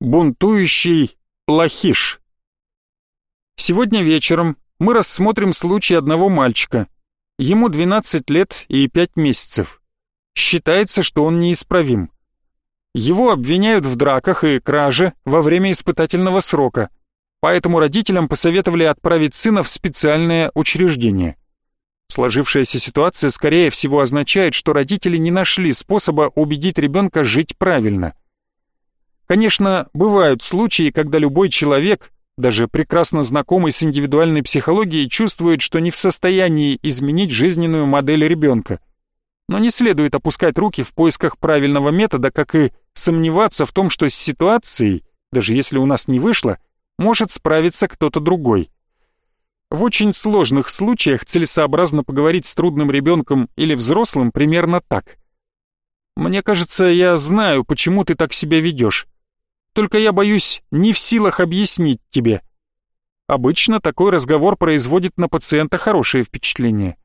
Бунтующий лохиш. Сегодня вечером мы рассмотрим случай одного мальчика. Ему 12 лет и 5 месяцев. Считается, что он неисправим. Его обвиняют в драках и краже во время испытательного срока, поэтому родителям посоветовали отправить сына в специальное учреждение. Сложившаяся ситуация, скорее всего, означает, что родители не нашли способа убедить ребенка жить правильно – Конечно, бывают случаи, когда любой человек, даже прекрасно знакомый с индивидуальной психологией, чувствует, что не в состоянии изменить жизненную модель ребенка. Но не следует опускать руки в поисках правильного метода, как и сомневаться в том, что с ситуацией, даже если у нас не вышло, может справиться кто-то другой. В очень сложных случаях целесообразно поговорить с трудным ребенком или взрослым примерно так. «Мне кажется, я знаю, почему ты так себя ведешь. Только я боюсь, не в силах объяснить тебе. Обычно такой разговор производит на пациента хорошее впечатление.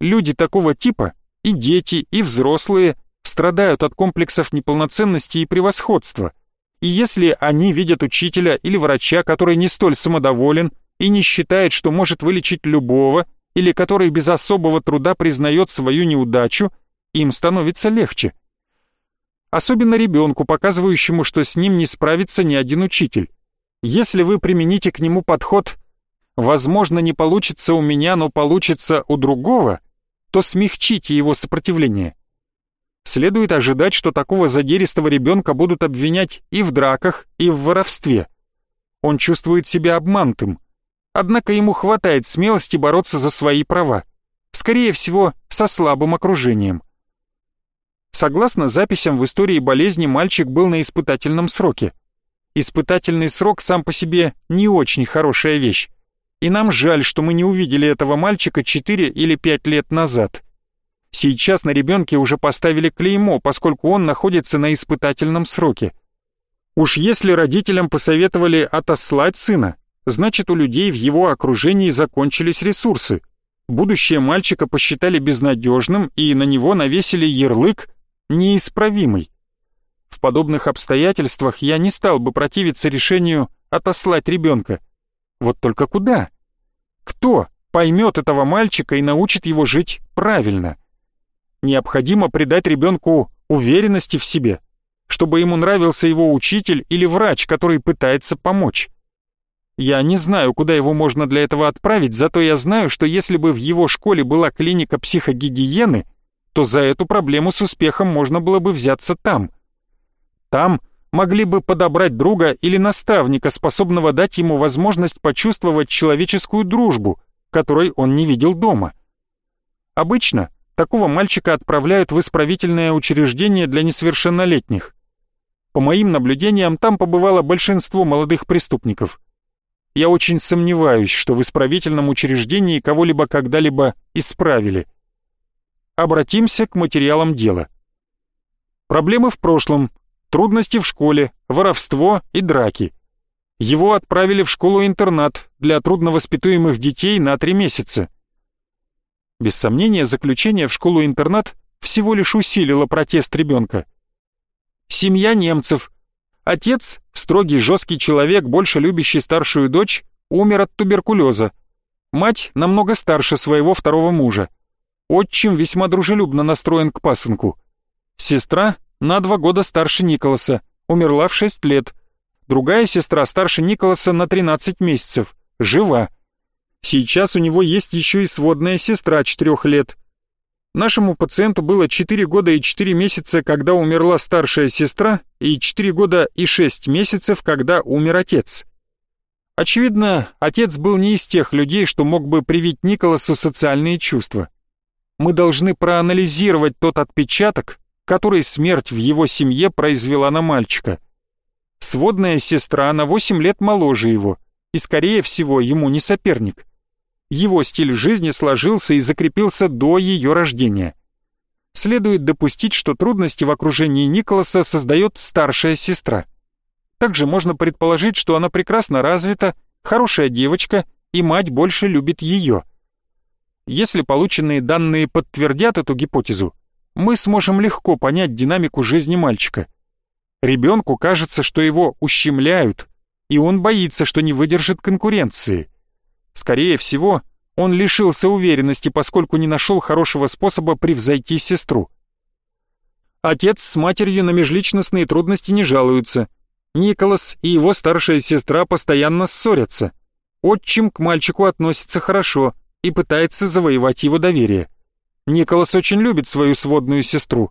Люди такого типа, и дети, и взрослые, страдают от комплексов неполноценности и превосходства. И если они видят учителя или врача, который не столь самодоволен и не считает, что может вылечить любого, или который без особого труда признает свою неудачу, им становится легче особенно ребенку, показывающему, что с ним не справится ни один учитель. Если вы примените к нему подход «возможно, не получится у меня, но получится у другого», то смягчите его сопротивление. Следует ожидать, что такого задиристого ребенка будут обвинять и в драках, и в воровстве. Он чувствует себя обманутым, однако ему хватает смелости бороться за свои права, скорее всего, со слабым окружением. Согласно записям в истории болезни, мальчик был на испытательном сроке. Испытательный срок сам по себе не очень хорошая вещь. И нам жаль, что мы не увидели этого мальчика 4 или 5 лет назад. Сейчас на ребенке уже поставили клеймо, поскольку он находится на испытательном сроке. Уж если родителям посоветовали отослать сына, значит у людей в его окружении закончились ресурсы. Будущее мальчика посчитали безнадежным и на него навесили ярлык неисправимый. В подобных обстоятельствах я не стал бы противиться решению отослать ребенка. Вот только куда? Кто поймет этого мальчика и научит его жить правильно? Необходимо придать ребенку уверенности в себе, чтобы ему нравился его учитель или врач, который пытается помочь. Я не знаю, куда его можно для этого отправить, зато я знаю, что если бы в его школе была клиника психогигиены, то за эту проблему с успехом можно было бы взяться там. Там могли бы подобрать друга или наставника, способного дать ему возможность почувствовать человеческую дружбу, которой он не видел дома. Обычно такого мальчика отправляют в исправительное учреждение для несовершеннолетних. По моим наблюдениям, там побывало большинство молодых преступников. Я очень сомневаюсь, что в исправительном учреждении кого-либо когда-либо исправили – Обратимся к материалам дела. Проблемы в прошлом, трудности в школе, воровство и драки. Его отправили в школу-интернат для трудновоспитуемых детей на три месяца. Без сомнения, заключение в школу-интернат всего лишь усилило протест ребенка. Семья немцев. Отец, строгий жесткий человек, больше любящий старшую дочь, умер от туберкулеза. Мать намного старше своего второго мужа. Отчим весьма дружелюбно настроен к пасынку. Сестра на два года старше Николаса, умерла в шесть лет. Другая сестра старше Николаса на 13 месяцев, жива. Сейчас у него есть еще и сводная сестра четырех лет. Нашему пациенту было 4 года и 4 месяца, когда умерла старшая сестра, и 4 года и 6 месяцев, когда умер отец. Очевидно, отец был не из тех людей, что мог бы привить Николасу социальные чувства мы должны проанализировать тот отпечаток, который смерть в его семье произвела на мальчика. Сводная сестра на 8 лет моложе его, и, скорее всего, ему не соперник. Его стиль жизни сложился и закрепился до ее рождения. Следует допустить, что трудности в окружении Николаса создает старшая сестра. Также можно предположить, что она прекрасно развита, хорошая девочка, и мать больше любит ее – если полученные данные подтвердят эту гипотезу, мы сможем легко понять динамику жизни мальчика. Ребенку кажется, что его ущемляют, и он боится, что не выдержит конкуренции. Скорее всего, он лишился уверенности, поскольку не нашел хорошего способа превзойти сестру. Отец с матерью на межличностные трудности не жалуются. Николас и его старшая сестра постоянно ссорятся. Отчим к мальчику относится хорошо и пытается завоевать его доверие. Николас очень любит свою сводную сестру.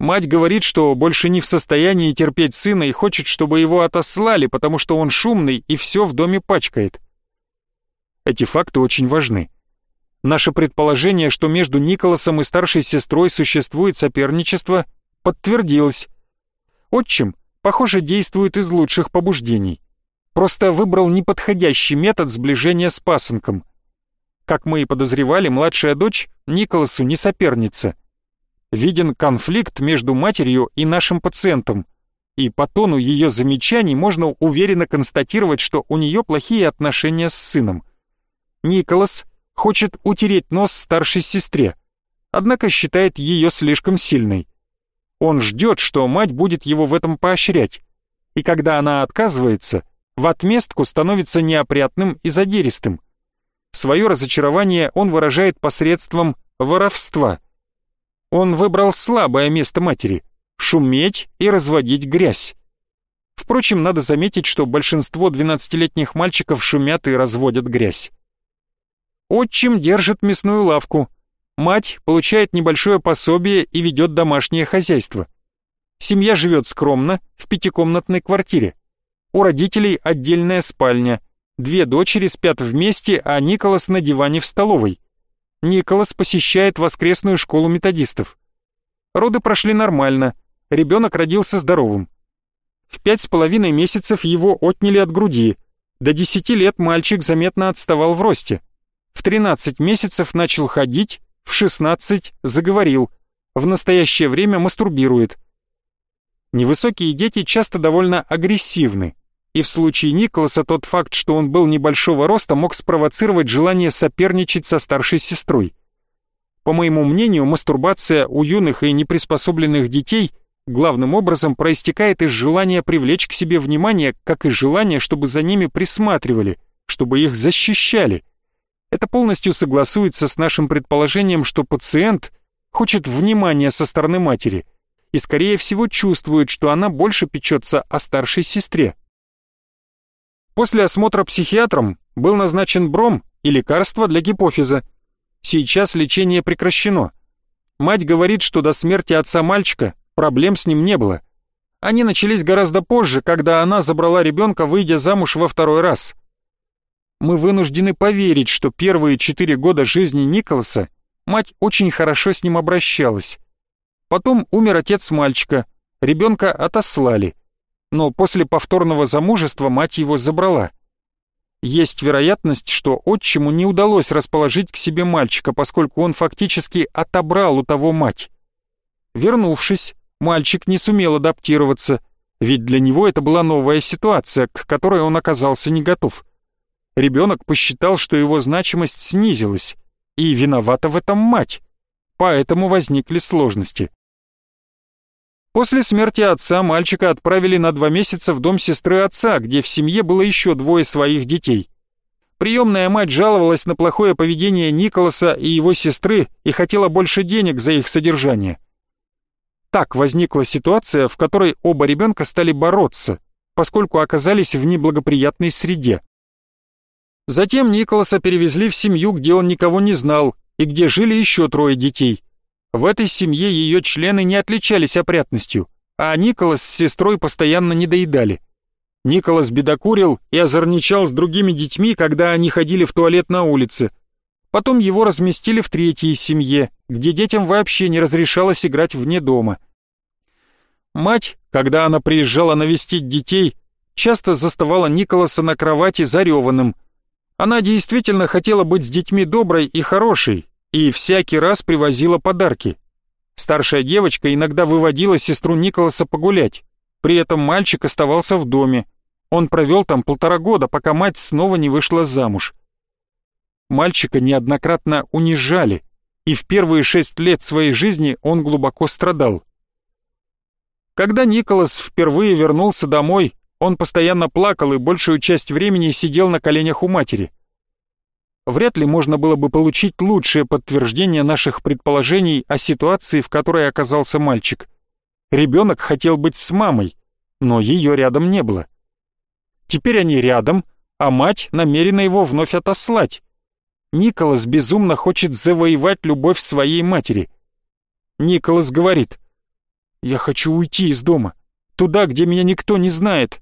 Мать говорит, что больше не в состоянии терпеть сына и хочет, чтобы его отослали, потому что он шумный и все в доме пачкает. Эти факты очень важны. Наше предположение, что между Николасом и старшей сестрой существует соперничество, подтвердилось. Отчим, похоже, действует из лучших побуждений. Просто выбрал неподходящий метод сближения с пасынком – как мы и подозревали, младшая дочь Николасу не соперница. Виден конфликт между матерью и нашим пациентом, и по тону ее замечаний можно уверенно констатировать, что у нее плохие отношения с сыном. Николас хочет утереть нос старшей сестре, однако считает ее слишком сильной. Он ждет, что мать будет его в этом поощрять, и когда она отказывается, в отместку становится неопрятным и задиристым. Свое разочарование он выражает посредством воровства. Он выбрал слабое место матери — шуметь и разводить грязь. Впрочем, надо заметить, что большинство 12-летних мальчиков шумят и разводят грязь. Отчим держит мясную лавку. Мать получает небольшое пособие и ведет домашнее хозяйство. Семья живет скромно, в пятикомнатной квартире. У родителей отдельная спальня — Две дочери спят вместе, а Николас на диване в столовой. Николас посещает воскресную школу методистов. Роды прошли нормально, ребенок родился здоровым. В пять с половиной месяцев его отняли от груди. До десяти лет мальчик заметно отставал в росте. В тринадцать месяцев начал ходить, в шестнадцать заговорил. В настоящее время мастурбирует. Невысокие дети часто довольно агрессивны и в случае Николаса тот факт, что он был небольшого роста, мог спровоцировать желание соперничать со старшей сестрой. По моему мнению, мастурбация у юных и неприспособленных детей главным образом проистекает из желания привлечь к себе внимание, как и желания, чтобы за ними присматривали, чтобы их защищали. Это полностью согласуется с нашим предположением, что пациент хочет внимания со стороны матери и, скорее всего, чувствует, что она больше печется о старшей сестре. После осмотра психиатром был назначен бром и лекарство для гипофиза. Сейчас лечение прекращено. Мать говорит, что до смерти отца мальчика проблем с ним не было. Они начались гораздо позже, когда она забрала ребенка, выйдя замуж во второй раз. Мы вынуждены поверить, что первые четыре года жизни Николаса мать очень хорошо с ним обращалась. Потом умер отец мальчика, ребенка отослали – но после повторного замужества мать его забрала. Есть вероятность, что отчиму не удалось расположить к себе мальчика, поскольку он фактически отобрал у того мать. Вернувшись, мальчик не сумел адаптироваться, ведь для него это была новая ситуация, к которой он оказался не готов. Ребенок посчитал, что его значимость снизилась, и виновата в этом мать, поэтому возникли сложности. После смерти отца мальчика отправили на два месяца в дом сестры отца, где в семье было еще двое своих детей. Приемная мать жаловалась на плохое поведение Николаса и его сестры и хотела больше денег за их содержание. Так возникла ситуация, в которой оба ребенка стали бороться, поскольку оказались в неблагоприятной среде. Затем Николаса перевезли в семью, где он никого не знал, и где жили еще трое детей. В этой семье ее члены не отличались опрятностью, а Николас с сестрой постоянно недоедали. Николас бедокурил и озорничал с другими детьми, когда они ходили в туалет на улице. Потом его разместили в третьей семье, где детям вообще не разрешалось играть вне дома. Мать, когда она приезжала навестить детей, часто заставала Николаса на кровати зареванным. Она действительно хотела быть с детьми доброй и хорошей, и всякий раз привозила подарки. Старшая девочка иногда выводила сестру Николаса погулять, при этом мальчик оставался в доме. Он провел там полтора года, пока мать снова не вышла замуж. Мальчика неоднократно унижали, и в первые шесть лет своей жизни он глубоко страдал. Когда Николас впервые вернулся домой, он постоянно плакал и большую часть времени сидел на коленях у матери. Вряд ли можно было бы получить лучшее подтверждение наших предположений о ситуации, в которой оказался мальчик. Ребенок хотел быть с мамой, но ее рядом не было. Теперь они рядом, а мать намерена его вновь отослать. Николас безумно хочет завоевать любовь своей матери. Николас говорит, «Я хочу уйти из дома, туда, где меня никто не знает».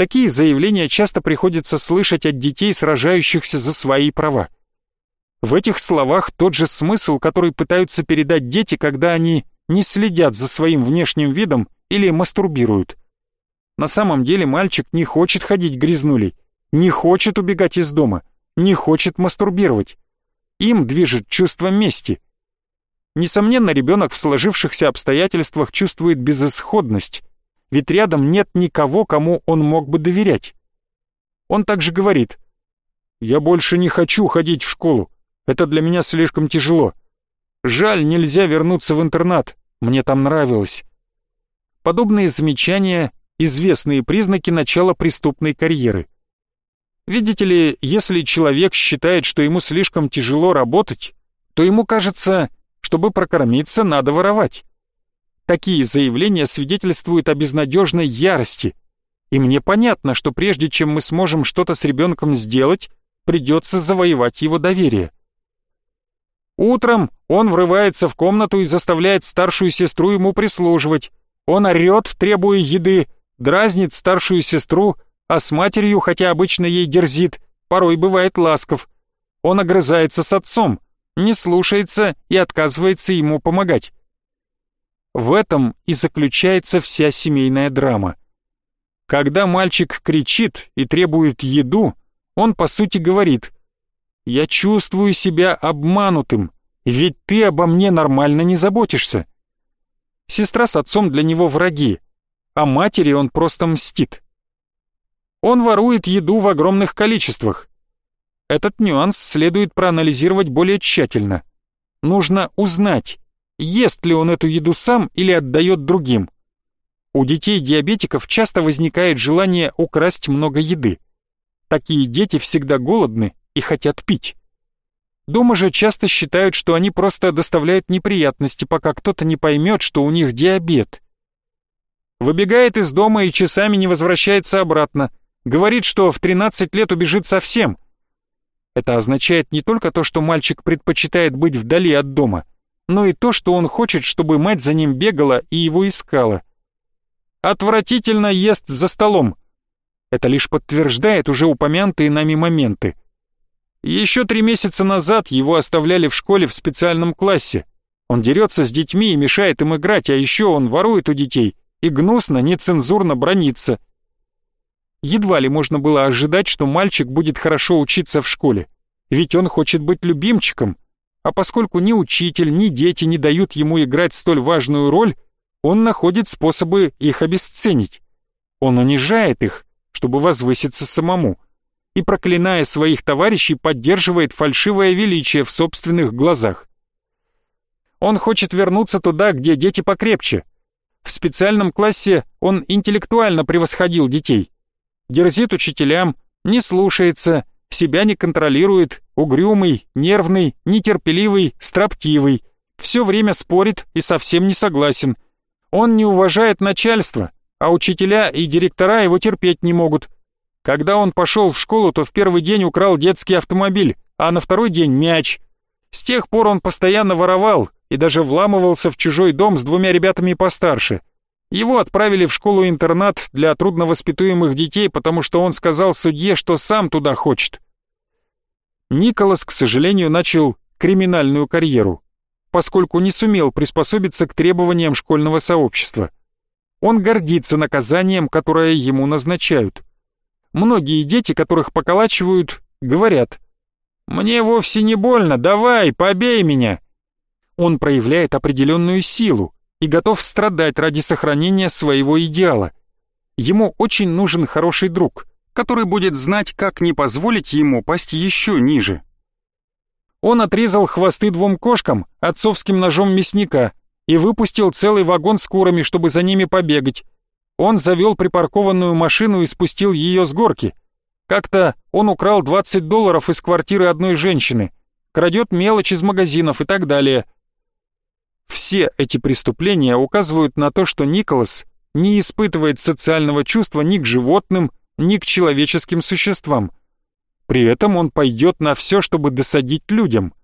Такие заявления часто приходится слышать от детей, сражающихся за свои права. В этих словах тот же смысл, который пытаются передать дети, когда они не следят за своим внешним видом или мастурбируют. На самом деле мальчик не хочет ходить грязнулей, не хочет убегать из дома, не хочет мастурбировать. Им движет чувство мести. Несомненно, ребенок в сложившихся обстоятельствах чувствует безысходность, ведь рядом нет никого, кому он мог бы доверять. Он также говорит, «Я больше не хочу ходить в школу, это для меня слишком тяжело. Жаль, нельзя вернуться в интернат, мне там нравилось». Подобные замечания известные признаки начала преступной карьеры. Видите ли, если человек считает, что ему слишком тяжело работать, то ему кажется, чтобы прокормиться, надо воровать. Такие заявления свидетельствуют о безнадежной ярости. И мне понятно, что прежде чем мы сможем что-то с ребенком сделать, придется завоевать его доверие. Утром он врывается в комнату и заставляет старшую сестру ему прислуживать. Он орет, требуя еды, дразнит старшую сестру, а с матерью, хотя обычно ей дерзит, порой бывает ласков. Он огрызается с отцом, не слушается и отказывается ему помогать. В этом и заключается вся семейная драма. Когда мальчик кричит и требует еду, он по сути говорит «Я чувствую себя обманутым, ведь ты обо мне нормально не заботишься». Сестра с отцом для него враги, а матери он просто мстит. Он ворует еду в огромных количествах. Этот нюанс следует проанализировать более тщательно. Нужно узнать, ест ли он эту еду сам или отдает другим. У детей-диабетиков часто возникает желание украсть много еды. Такие дети всегда голодны и хотят пить. Дома же часто считают, что они просто доставляют неприятности, пока кто-то не поймет, что у них диабет. Выбегает из дома и часами не возвращается обратно. Говорит, что в 13 лет убежит совсем. Это означает не только то, что мальчик предпочитает быть вдали от дома, но и то, что он хочет, чтобы мать за ним бегала и его искала. Отвратительно ест за столом. Это лишь подтверждает уже упомянутые нами моменты. Еще три месяца назад его оставляли в школе в специальном классе. Он дерется с детьми и мешает им играть, а еще он ворует у детей и гнусно, нецензурно бронится. Едва ли можно было ожидать, что мальчик будет хорошо учиться в школе, ведь он хочет быть любимчиком, а поскольку ни учитель, ни дети не дают ему играть столь важную роль, он находит способы их обесценить. Он унижает их, чтобы возвыситься самому, и, проклиная своих товарищей, поддерживает фальшивое величие в собственных глазах. Он хочет вернуться туда, где дети покрепче, в специальном классе он интеллектуально превосходил детей. Дерзит учителям, не слушается, себя не контролирует, угрюмый, нервный, нетерпеливый, строптивый, все время спорит и совсем не согласен. Он не уважает начальство, а учителя и директора его терпеть не могут. Когда он пошел в школу, то в первый день украл детский автомобиль, а на второй день мяч. С тех пор он постоянно воровал, и даже вламывался в чужой дом с двумя ребятами постарше. Его отправили в школу-интернат для трудновоспитуемых детей, потому что он сказал судье, что сам туда хочет. Николас, к сожалению, начал криминальную карьеру, поскольку не сумел приспособиться к требованиям школьного сообщества. Он гордится наказанием, которое ему назначают. Многие дети, которых поколачивают, говорят «Мне вовсе не больно, давай, побей меня!» он проявляет определенную силу и готов страдать ради сохранения своего идеала. Ему очень нужен хороший друг, который будет знать, как не позволить ему пасть еще ниже. Он отрезал хвосты двум кошкам отцовским ножом мясника и выпустил целый вагон с курами, чтобы за ними побегать. Он завел припаркованную машину и спустил ее с горки. Как-то он украл 20 долларов из квартиры одной женщины, крадет мелочь из магазинов и так далее. Все эти преступления указывают на то, что Николас не испытывает социального чувства ни к животным, ни к человеческим существам. При этом он пойдет на все, чтобы досадить людям.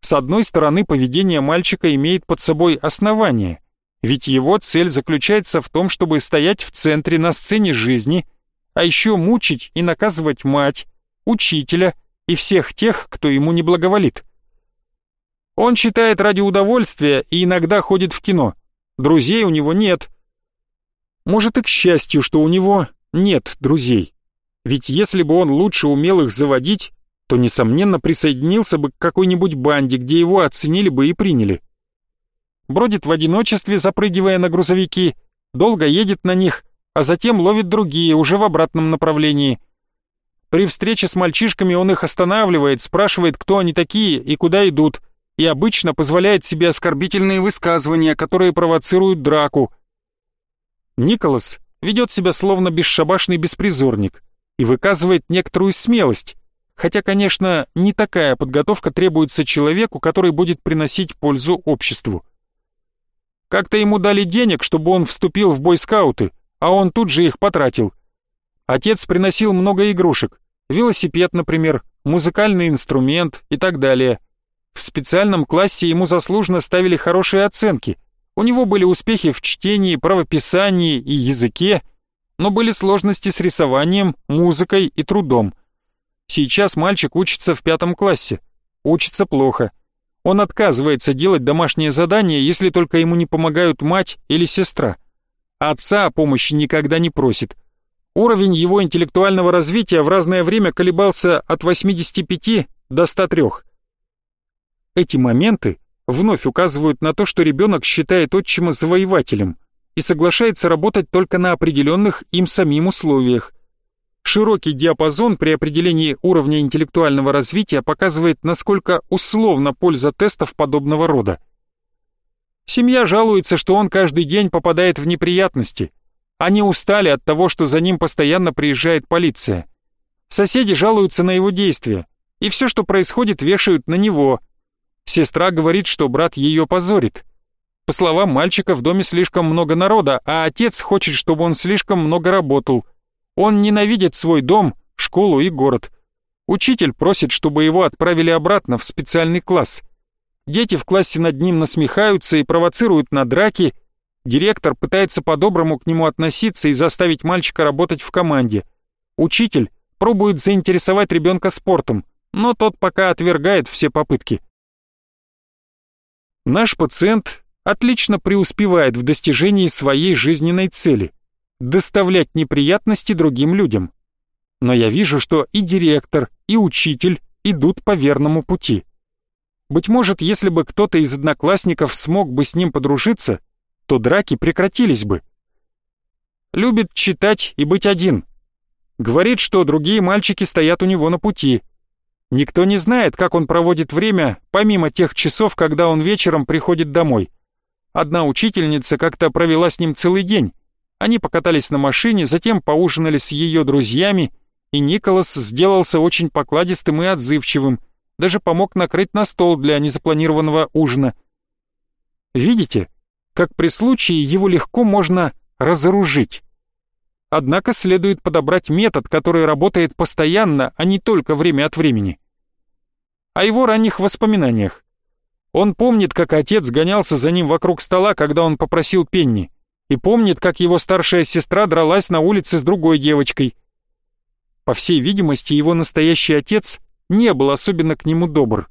С одной стороны, поведение мальчика имеет под собой основание, ведь его цель заключается в том, чтобы стоять в центре на сцене жизни, а еще мучить и наказывать мать, учителя и всех тех, кто ему не благоволит. Он читает ради удовольствия и иногда ходит в кино. Друзей у него нет. Может и к счастью, что у него нет друзей. Ведь если бы он лучше умел их заводить, то, несомненно, присоединился бы к какой-нибудь банде, где его оценили бы и приняли. Бродит в одиночестве, запрыгивая на грузовики, долго едет на них, а затем ловит другие, уже в обратном направлении. При встрече с мальчишками он их останавливает, спрашивает, кто они такие и куда идут, и обычно позволяет себе оскорбительные высказывания, которые провоцируют драку. Николас ведет себя словно бесшабашный беспризорник и выказывает некоторую смелость, хотя, конечно, не такая подготовка требуется человеку, который будет приносить пользу обществу. Как-то ему дали денег, чтобы он вступил в бойскауты, а он тут же их потратил. Отец приносил много игрушек, велосипед, например, музыкальный инструмент и так далее. В специальном классе ему заслуженно ставили хорошие оценки. У него были успехи в чтении, правописании и языке, но были сложности с рисованием, музыкой и трудом. Сейчас мальчик учится в пятом классе. Учится плохо. Он отказывается делать домашнее задание, если только ему не помогают мать или сестра. Отца о помощи никогда не просит. Уровень его интеллектуального развития в разное время колебался от 85 до 103. Эти моменты вновь указывают на то, что ребенок считает отчима завоевателем и соглашается работать только на определенных им самим условиях. Широкий диапазон при определении уровня интеллектуального развития показывает, насколько условна польза тестов подобного рода. Семья жалуется, что он каждый день попадает в неприятности. Они устали от того, что за ним постоянно приезжает полиция. Соседи жалуются на его действия, и все, что происходит, вешают на него – Сестра говорит, что брат ее позорит. По словам мальчика, в доме слишком много народа, а отец хочет, чтобы он слишком много работал. Он ненавидит свой дом, школу и город. Учитель просит, чтобы его отправили обратно в специальный класс. Дети в классе над ним насмехаются и провоцируют на драки. Директор пытается по-доброму к нему относиться и заставить мальчика работать в команде. Учитель пробует заинтересовать ребенка спортом, но тот пока отвергает все попытки. Наш пациент отлично преуспевает в достижении своей жизненной цели – доставлять неприятности другим людям. Но я вижу, что и директор, и учитель идут по верному пути. Быть может, если бы кто-то из одноклассников смог бы с ним подружиться, то драки прекратились бы. Любит читать и быть один. Говорит, что другие мальчики стоят у него на пути – Никто не знает, как он проводит время, помимо тех часов, когда он вечером приходит домой. Одна учительница как-то провела с ним целый день. Они покатались на машине, затем поужинали с ее друзьями, и Николас сделался очень покладистым и отзывчивым, даже помог накрыть на стол для незапланированного ужина. Видите, как при случае его легко можно разоружить. Однако следует подобрать метод, который работает постоянно, а не только время от времени. О его ранних воспоминаниях. Он помнит, как отец гонялся за ним вокруг стола, когда он попросил Пенни, и помнит, как его старшая сестра дралась на улице с другой девочкой. По всей видимости, его настоящий отец не был особенно к нему добр.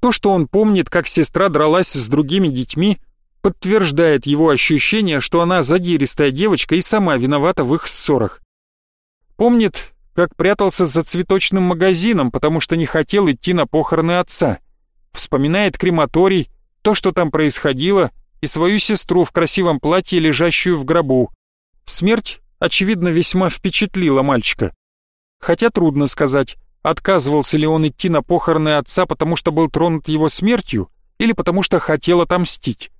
То, что он помнит, как сестра дралась с другими детьми, подтверждает его ощущение, что она задиристая девочка и сама виновата в их ссорах. Помнит, как прятался за цветочным магазином, потому что не хотел идти на похороны отца. Вспоминает крематорий, то, что там происходило, и свою сестру в красивом платье, лежащую в гробу. Смерть, очевидно, весьма впечатлила мальчика. Хотя трудно сказать, отказывался ли он идти на похороны отца, потому что был тронут его смертью, или потому что хотел отомстить.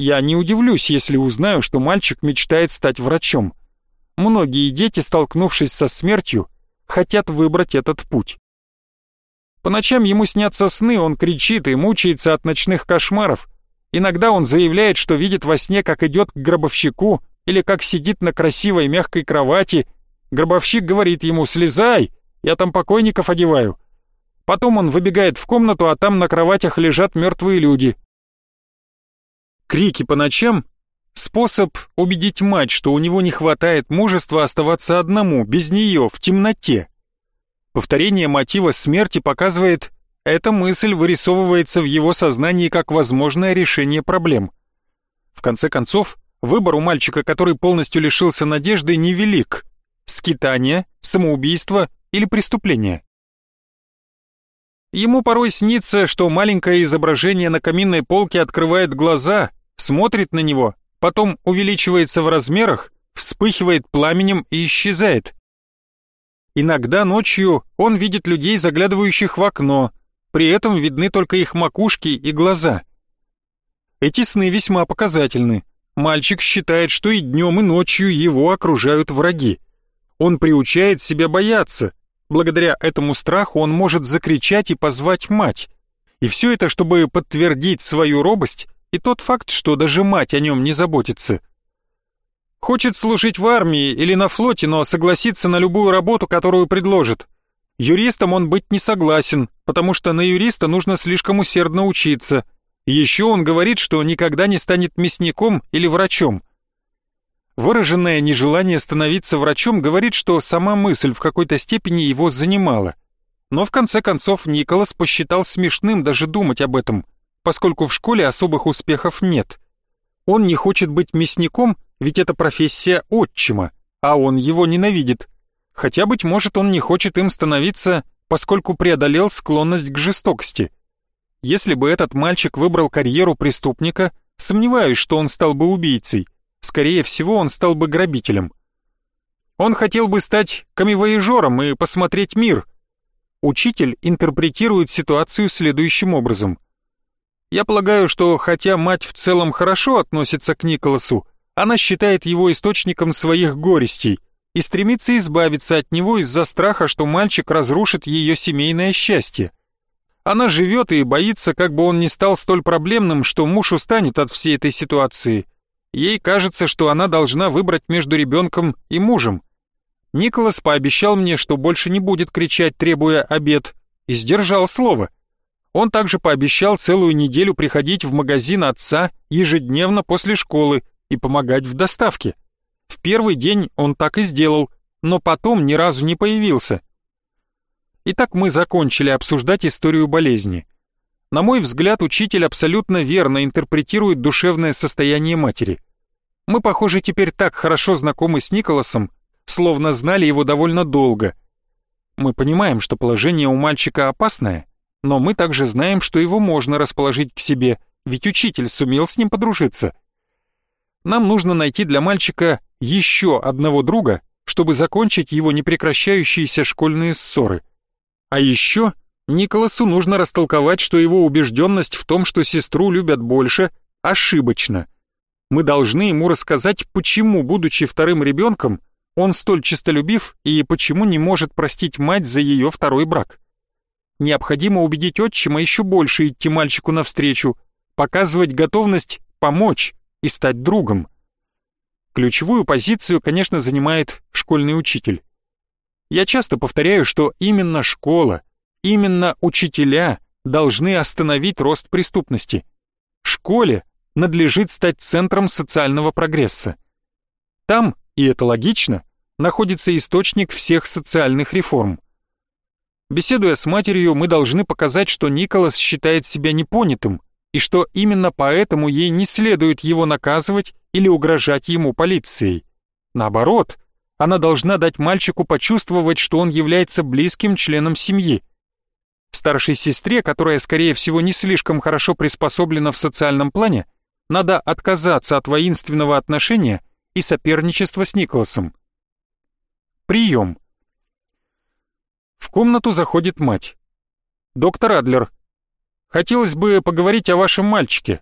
Я не удивлюсь, если узнаю, что мальчик мечтает стать врачом. Многие дети, столкнувшись со смертью, хотят выбрать этот путь. По ночам ему снятся сны, он кричит и мучается от ночных кошмаров. Иногда он заявляет, что видит во сне, как идет к гробовщику или как сидит на красивой мягкой кровати. Гробовщик говорит ему «Слезай, я там покойников одеваю». Потом он выбегает в комнату, а там на кроватях лежат мертвые люди. Крики по ночам — способ убедить мать, что у него не хватает мужества оставаться одному, без нее, в темноте. Повторение мотива смерти показывает, эта мысль вырисовывается в его сознании как возможное решение проблем. В конце концов, выбор у мальчика, который полностью лишился надежды, невелик. Скитание, самоубийство или преступление. Ему порой снится, что маленькое изображение на каминной полке открывает глаза, смотрит на него, потом увеличивается в размерах, вспыхивает пламенем и исчезает. Иногда ночью он видит людей, заглядывающих в окно, при этом видны только их макушки и глаза. Эти сны весьма показательны. Мальчик считает, что и днем, и ночью его окружают враги. Он приучает себя бояться. Благодаря этому страху он может закричать и позвать мать. И все это, чтобы подтвердить свою робость и тот факт, что даже мать о нем не заботится. Хочет служить в армии или на флоте, но согласится на любую работу, которую предложит. Юристом он быть не согласен, потому что на юриста нужно слишком усердно учиться. Еще он говорит, что никогда не станет мясником или врачом. Выраженное нежелание становиться врачом говорит, что сама мысль в какой-то степени его занимала. Но в конце концов Николас посчитал смешным даже думать об этом – поскольку в школе особых успехов нет. Он не хочет быть мясником, ведь это профессия отчима, а он его ненавидит. Хотя, быть может, он не хочет им становиться, поскольку преодолел склонность к жестокости. Если бы этот мальчик выбрал карьеру преступника, сомневаюсь, что он стал бы убийцей. Скорее всего, он стал бы грабителем. Он хотел бы стать камевояжером и посмотреть мир. Учитель интерпретирует ситуацию следующим образом. Я полагаю, что хотя мать в целом хорошо относится к Николасу, она считает его источником своих горестей и стремится избавиться от него из-за страха, что мальчик разрушит ее семейное счастье. Она живет и боится, как бы он не стал столь проблемным, что муж устанет от всей этой ситуации. Ей кажется, что она должна выбрать между ребенком и мужем. Николас пообещал мне, что больше не будет кричать, требуя обед, и сдержал слово. Он также пообещал целую неделю приходить в магазин отца ежедневно после школы и помогать в доставке. В первый день он так и сделал, но потом ни разу не появился. Итак, мы закончили обсуждать историю болезни. На мой взгляд, учитель абсолютно верно интерпретирует душевное состояние матери. Мы, похоже, теперь так хорошо знакомы с Николасом, словно знали его довольно долго. Мы понимаем, что положение у мальчика опасное, но мы также знаем, что его можно расположить к себе, ведь учитель сумел с ним подружиться. Нам нужно найти для мальчика еще одного друга, чтобы закончить его непрекращающиеся школьные ссоры. А еще Николасу нужно растолковать, что его убежденность в том, что сестру любят больше, ошибочна. Мы должны ему рассказать, почему, будучи вторым ребенком, он столь честолюбив и почему не может простить мать за ее второй брак. Необходимо убедить отчима еще больше идти мальчику навстречу, показывать готовность помочь и стать другом. Ключевую позицию, конечно, занимает школьный учитель. Я часто повторяю, что именно школа, именно учителя должны остановить рост преступности. Школе надлежит стать центром социального прогресса. Там, и это логично, находится источник всех социальных реформ. Беседуя с матерью, мы должны показать, что Николас считает себя непонятым, и что именно поэтому ей не следует его наказывать или угрожать ему полицией. Наоборот, она должна дать мальчику почувствовать, что он является близким членом семьи. Старшей сестре, которая, скорее всего, не слишком хорошо приспособлена в социальном плане, надо отказаться от воинственного отношения и соперничества с Николасом. Прием. В комнату заходит мать. «Доктор Адлер, хотелось бы поговорить о вашем мальчике.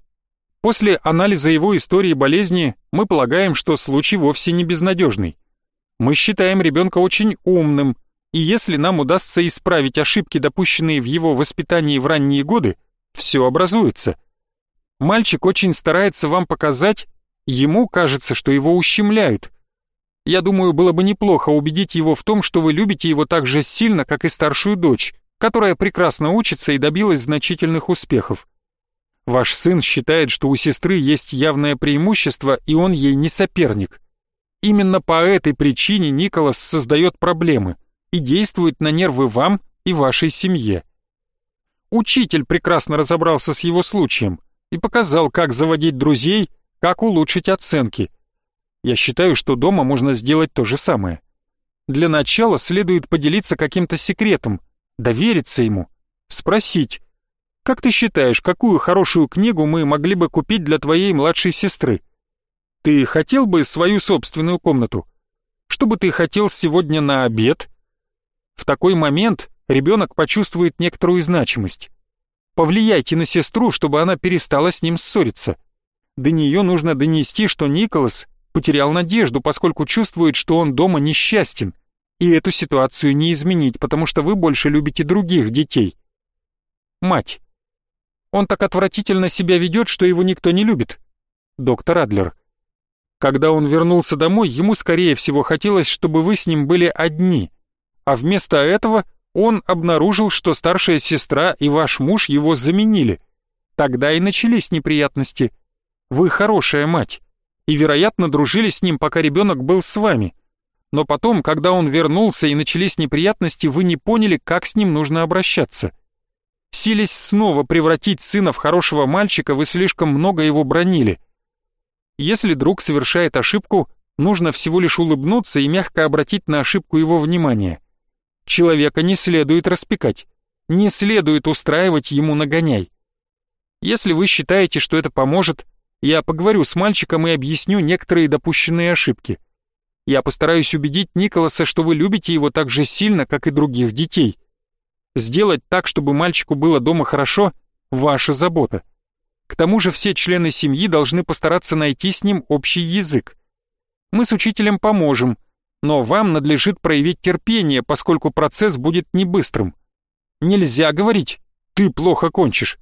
После анализа его истории болезни мы полагаем, что случай вовсе не безнадежный. Мы считаем ребенка очень умным, и если нам удастся исправить ошибки, допущенные в его воспитании в ранние годы, все образуется. Мальчик очень старается вам показать, ему кажется, что его ущемляют. Я думаю, было бы неплохо убедить его в том, что вы любите его так же сильно, как и старшую дочь, которая прекрасно учится и добилась значительных успехов. Ваш сын считает, что у сестры есть явное преимущество, и он ей не соперник. Именно по этой причине Николас создает проблемы и действует на нервы вам и вашей семье. Учитель прекрасно разобрался с его случаем и показал, как заводить друзей, как улучшить оценки. Я считаю, что дома можно сделать то же самое. Для начала следует поделиться каким-то секретом, довериться ему, спросить, «Как ты считаешь, какую хорошую книгу мы могли бы купить для твоей младшей сестры? Ты хотел бы свою собственную комнату? Что бы ты хотел сегодня на обед?» В такой момент ребенок почувствует некоторую значимость. Повлияйте на сестру, чтобы она перестала с ним ссориться. До нее нужно донести, что Николас потерял надежду, поскольку чувствует, что он дома несчастен, и эту ситуацию не изменить, потому что вы больше любите других детей. Мать. Он так отвратительно себя ведет, что его никто не любит. Доктор Адлер. Когда он вернулся домой, ему, скорее всего, хотелось, чтобы вы с ним были одни, а вместо этого он обнаружил, что старшая сестра и ваш муж его заменили. Тогда и начались неприятности. Вы хорошая мать, и, вероятно, дружили с ним, пока ребенок был с вами. Но потом, когда он вернулся и начались неприятности, вы не поняли, как с ним нужно обращаться. Сились снова превратить сына в хорошего мальчика, вы слишком много его бронили. Если друг совершает ошибку, нужно всего лишь улыбнуться и мягко обратить на ошибку его внимание. Человека не следует распекать, не следует устраивать ему нагоняй. Если вы считаете, что это поможет, я поговорю с мальчиком и объясню некоторые допущенные ошибки. Я постараюсь убедить Николаса, что вы любите его так же сильно, как и других детей. Сделать так, чтобы мальчику было дома хорошо – ваша забота. К тому же все члены семьи должны постараться найти с ним общий язык. Мы с учителем поможем, но вам надлежит проявить терпение, поскольку процесс будет не быстрым. Нельзя говорить «ты плохо кончишь».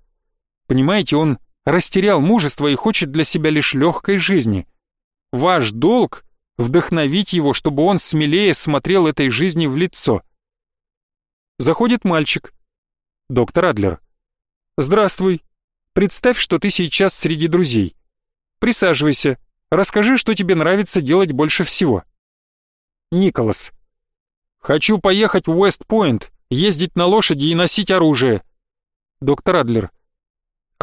Понимаете, он растерял мужество и хочет для себя лишь легкой жизни. Ваш долг — вдохновить его, чтобы он смелее смотрел этой жизни в лицо. Заходит мальчик. Доктор Адлер. «Здравствуй. Представь, что ты сейчас среди друзей. Присаживайся. Расскажи, что тебе нравится делать больше всего». Николас. «Хочу поехать в Уэст-Пойнт, ездить на лошади и носить оружие». Доктор Адлер.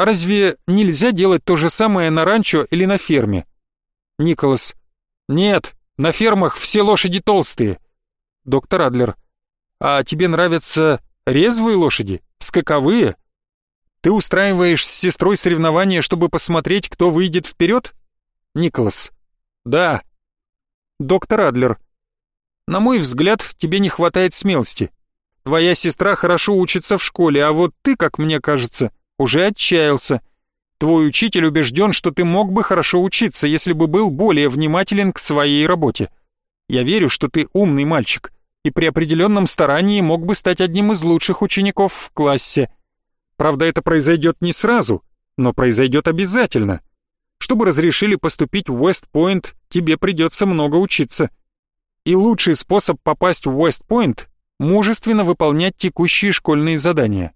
«А разве нельзя делать то же самое на ранчо или на ферме?» Николас. «Нет, на фермах все лошади толстые». Доктор Адлер. «А тебе нравятся резвые лошади, скаковые?» «Ты устраиваешь с сестрой соревнования, чтобы посмотреть, кто выйдет вперед?» Николас. «Да». Доктор Адлер. На мой взгляд, тебе не хватает смелости. Твоя сестра хорошо учится в школе, а вот ты, как мне кажется, уже отчаялся. Твой учитель убежден, что ты мог бы хорошо учиться, если бы был более внимателен к своей работе. Я верю, что ты умный мальчик, и при определенном старании мог бы стать одним из лучших учеников в классе. Правда, это произойдет не сразу, но произойдет обязательно. Чтобы разрешили поступить в Уэст-Пойнт, тебе придется много учиться. И лучший способ попасть в Уэст-Пойнт — мужественно выполнять текущие школьные задания.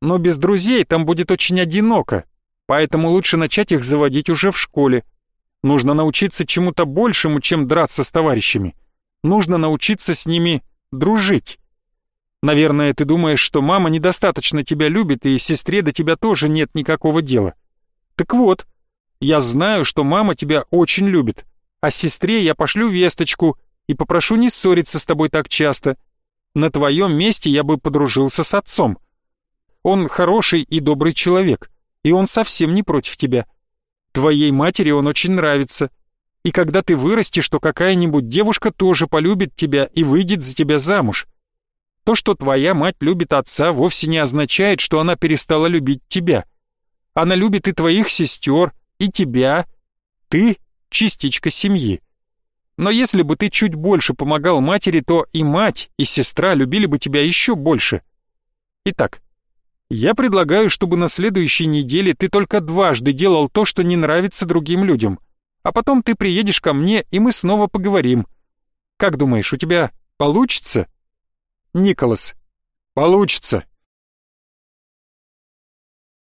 Но без друзей там будет очень одиноко, поэтому лучше начать их заводить уже в школе. Нужно научиться чему-то большему, чем драться с товарищами. Нужно научиться с ними дружить. Наверное, ты думаешь, что мама недостаточно тебя любит, и сестре до тебя тоже нет никакого дела. Так вот, я знаю, что мама тебя очень любит, а сестре я пошлю весточку, и попрошу не ссориться с тобой так часто. На твоем месте я бы подружился с отцом. Он хороший и добрый человек, и он совсем не против тебя. Твоей матери он очень нравится. И когда ты вырастешь, то какая-нибудь девушка тоже полюбит тебя и выйдет за тебя замуж. То, что твоя мать любит отца, вовсе не означает, что она перестала любить тебя. Она любит и твоих сестер, и тебя. Ты — частичка семьи. Но если бы ты чуть больше помогал матери, то и мать, и сестра любили бы тебя еще больше. Итак, я предлагаю, чтобы на следующей неделе ты только дважды делал то, что не нравится другим людям. А потом ты приедешь ко мне, и мы снова поговорим. Как думаешь, у тебя получится? Николас. Получится.